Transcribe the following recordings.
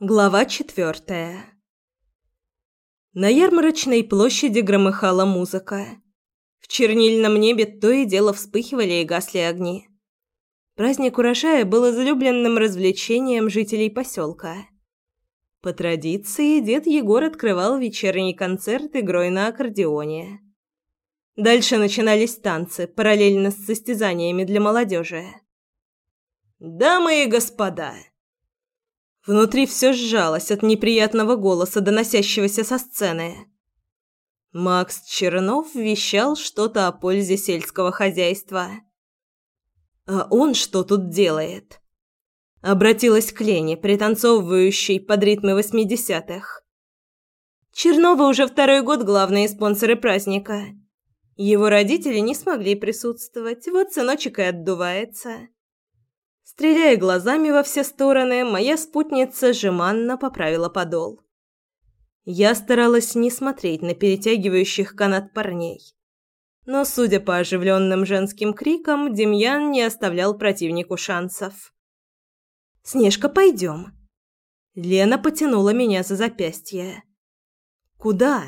Глава четвертая. На ярмарочной площади громыхала музыка. В чернильном небе то и дело вспыхивали и гасли огни. Праздник урожая был излюбленным развлечением жителей поселка. По традиции, дед Егор открывал вечерний концерт игрой на аккордеоне. Дальше начинались танцы, параллельно с состязаниями для молодежи. «Дамы и господа!» Внутри все сжалось от неприятного голоса, доносящегося со сцены. Макс Чернов вещал что-то о пользе сельского хозяйства. «А он что тут делает?» Обратилась к Лене, пританцовывающей под ритмы восьмидесятых. Чернова уже второй год главные спонсоры праздника. Его родители не смогли присутствовать, вот сыночек и отдувается. Стреляя глазами во все стороны, моя спутница жеманно поправила подол. Я старалась не смотреть на перетягивающих канат парней. Но, судя по оживленным женским крикам, Демьян не оставлял противнику шансов. «Снежка, пойдем!» Лена потянула меня за запястье. «Куда?»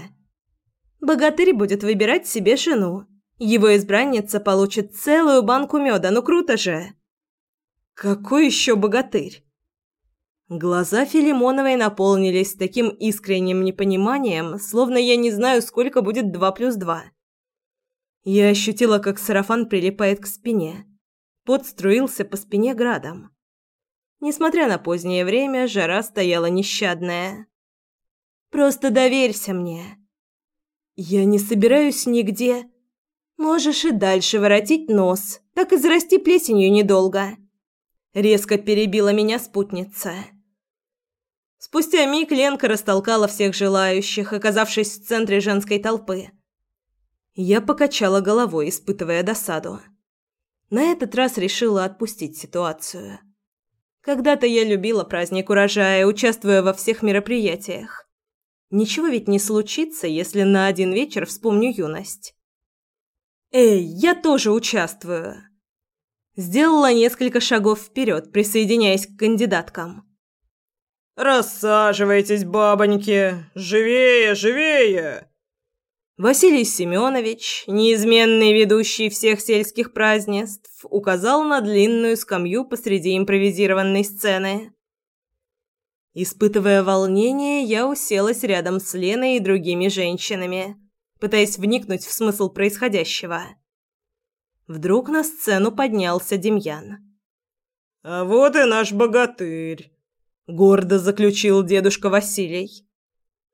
«Богатырь будет выбирать себе жену. Его избранница получит целую банку меда, ну круто же!» Какой еще богатырь? Глаза Филимоновой наполнились таким искренним непониманием, словно я не знаю, сколько будет два плюс два. Я ощутила, как сарафан прилипает к спине. Пот струился по спине градом. Несмотря на позднее время, жара стояла нещадная. «Просто доверься мне. Я не собираюсь нигде. Можешь и дальше воротить нос, так и зарасти плесенью недолго». Резко перебила меня спутница. Спустя миг Ленка растолкала всех желающих, оказавшись в центре женской толпы. Я покачала головой, испытывая досаду. На этот раз решила отпустить ситуацию. Когда-то я любила праздник урожая, участвуя во всех мероприятиях. Ничего ведь не случится, если на один вечер вспомню юность. «Эй, я тоже участвую!» Сделала несколько шагов вперед, присоединяясь к кандидаткам. «Рассаживайтесь, бабоньки! Живее, живее!» Василий Семенович, неизменный ведущий всех сельских празднеств, указал на длинную скамью посреди импровизированной сцены. Испытывая волнение, я уселась рядом с Леной и другими женщинами, пытаясь вникнуть в смысл происходящего. Вдруг на сцену поднялся Демьян. «А вот и наш богатырь», — гордо заключил дедушка Василий.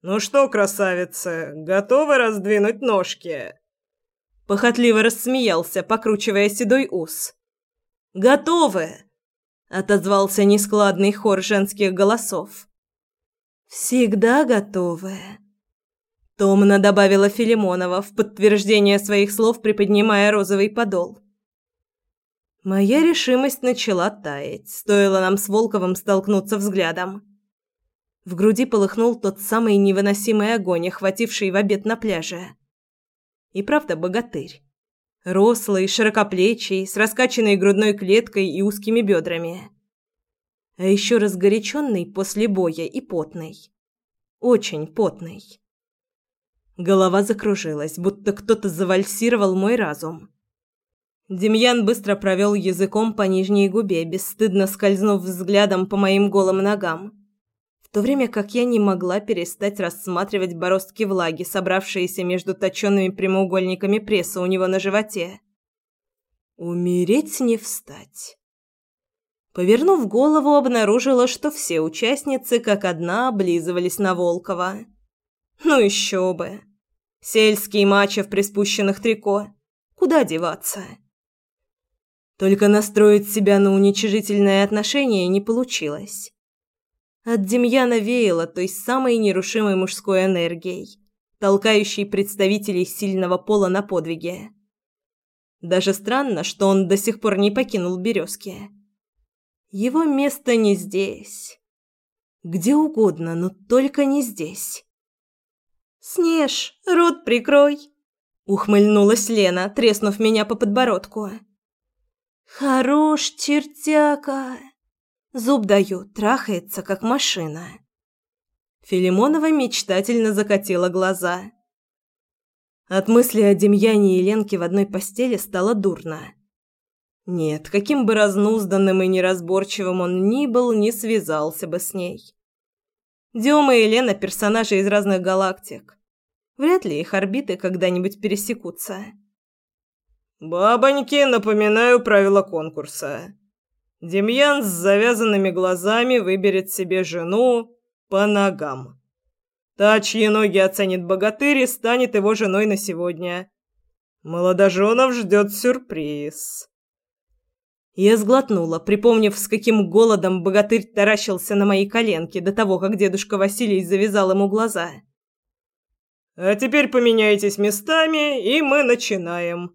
«Ну что, красавица, готовы раздвинуть ножки?» Похотливо рассмеялся, покручивая седой ус. «Готовы!» — отозвался нескладный хор женских голосов. «Всегда готовы!» Томно добавила Филимонова в подтверждение своих слов, приподнимая розовый подол. Моя решимость начала таять, стоило нам с Волковым столкнуться взглядом. В груди полыхнул тот самый невыносимый огонь, охвативший в обед на пляже. И правда богатырь. Рослый, широкоплечий, с раскачанной грудной клеткой и узкими бедрами. А еще разгоряченный после боя и потный. Очень потный. Голова закружилась, будто кто-то завальсировал мой разум. Демьян быстро провел языком по нижней губе, бесстыдно скользнув взглядом по моим голым ногам, в то время как я не могла перестать рассматривать бороздки влаги, собравшиеся между точенными прямоугольниками пресса у него на животе. Умереть не встать. Повернув голову, обнаружила, что все участницы как одна облизывались на Волкова. Ну еще бы. Сельский мачо в приспущенных трико. Куда деваться? Только настроить себя на уничижительное отношение не получилось. От Демьяна веяло той самой нерушимой мужской энергией, толкающей представителей сильного пола на подвиги. Даже странно, что он до сих пор не покинул березки. Его место не здесь. Где угодно, но только не здесь. «Снеж, рот прикрой!» — ухмыльнулась Лена, треснув меня по подбородку. «Хорош, чертяка!» Зуб даю, трахается, как машина. Филимонова мечтательно закатила глаза. От мысли о Демьяне и Ленке в одной постели стало дурно. Нет, каким бы разнузданным и неразборчивым он ни был, не связался бы с ней. Дема и Лена – персонажи из разных галактик. Вряд ли их орбиты когда-нибудь пересекутся. «Бабоньки, напоминаю правила конкурса. Демьян с завязанными глазами выберет себе жену по ногам. Та, чьи ноги оценит богатырь, и станет его женой на сегодня. Молодоженов ждет сюрприз». Я сглотнула, припомнив, с каким голодом богатырь таращился на мои коленки до того, как дедушка Василий завязал ему глаза. «А теперь поменяйтесь местами, и мы начинаем».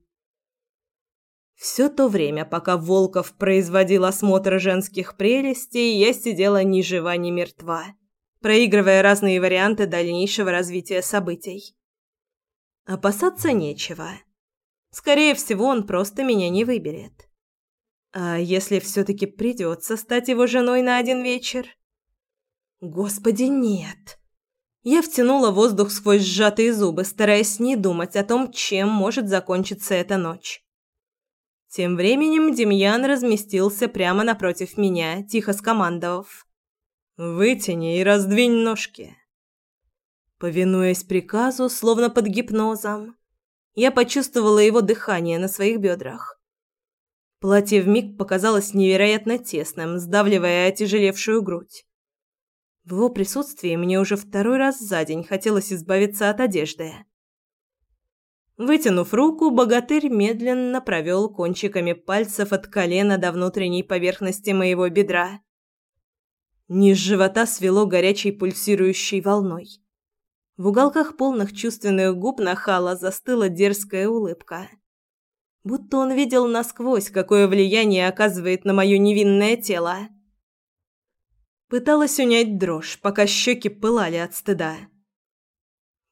Все то время, пока Волков производил осмотр женских прелестей, я сидела ни жива, ни мертва, проигрывая разные варианты дальнейшего развития событий. Опасаться нечего. Скорее всего, он просто меня не выберет. А если все-таки придется стать его женой на один вечер? Господи, нет. Я втянула воздух сквозь сжатые зубы, стараясь не думать о том, чем может закончиться эта ночь. Тем временем Демьян разместился прямо напротив меня, тихо скомандовав. «Вытяни и раздвинь ножки». Повинуясь приказу, словно под гипнозом, я почувствовала его дыхание на своих бедрах. Платье вмиг показалось невероятно тесным, сдавливая отяжелевшую грудь. В его присутствии мне уже второй раз за день хотелось избавиться от одежды. Вытянув руку, богатырь медленно провел кончиками пальцев от колена до внутренней поверхности моего бедра. Низ живота свело горячей пульсирующей волной. В уголках полных чувственных губ нахала застыла дерзкая улыбка будто он видел насквозь, какое влияние оказывает на мое невинное тело. Пыталась унять дрожь, пока щеки пылали от стыда.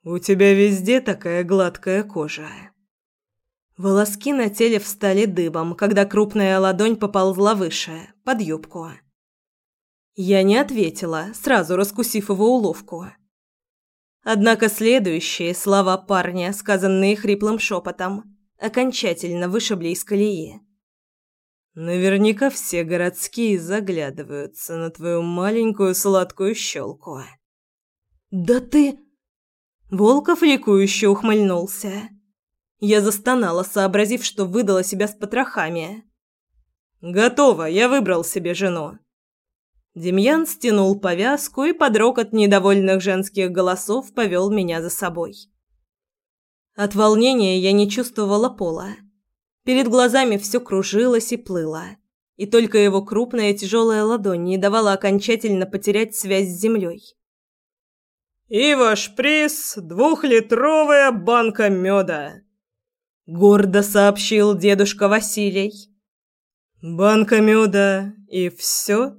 «У тебя везде такая гладкая кожа». Волоски на теле встали дыбом, когда крупная ладонь поползла выше, под юбку. Я не ответила, сразу раскусив его уловку. Однако следующие слова парня, сказанные хриплым шепотом, окончательно вышибли из колеи. Наверняка все городские заглядываются на твою маленькую сладкую щелку. Да ты... Волков ликующе ухмыльнулся. Я застонала, сообразив, что выдала себя с потрохами. «Готово, я выбрал себе жену». Демьян стянул повязку и под рокот недовольных женских голосов повел меня за собой. От волнения я не чувствовала пола. Перед глазами все кружилось и плыло. И только его крупная тяжелая ладонь не давала окончательно потерять связь с землей. «И ваш приз – двухлитровая банка меда», – гордо сообщил дедушка Василий. «Банка меда и все?»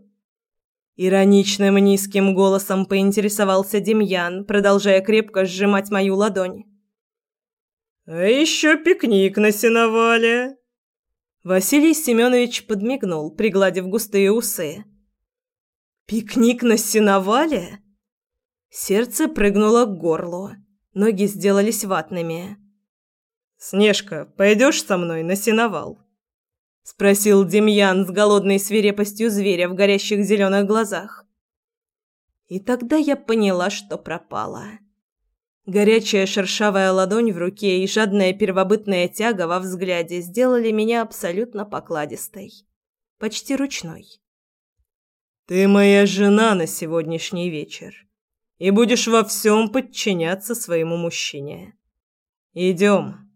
Ироничным низким голосом поинтересовался Демьян, продолжая крепко сжимать мою ладонь. А еще пикник на сеновале. Василий Семенович подмигнул, пригладив густые усы. Пикник на сеновале? Сердце прыгнуло к горлу. Ноги сделались ватными. Снежка, пойдешь со мной на сеновал? спросил Демьян с голодной свирепостью зверя в горящих зеленых глазах. И тогда я поняла, что пропала. Горячая шершавая ладонь в руке и жадная первобытная тяга во взгляде сделали меня абсолютно покладистой, почти ручной. «Ты моя жена на сегодняшний вечер и будешь во всем подчиняться своему мужчине. Идем».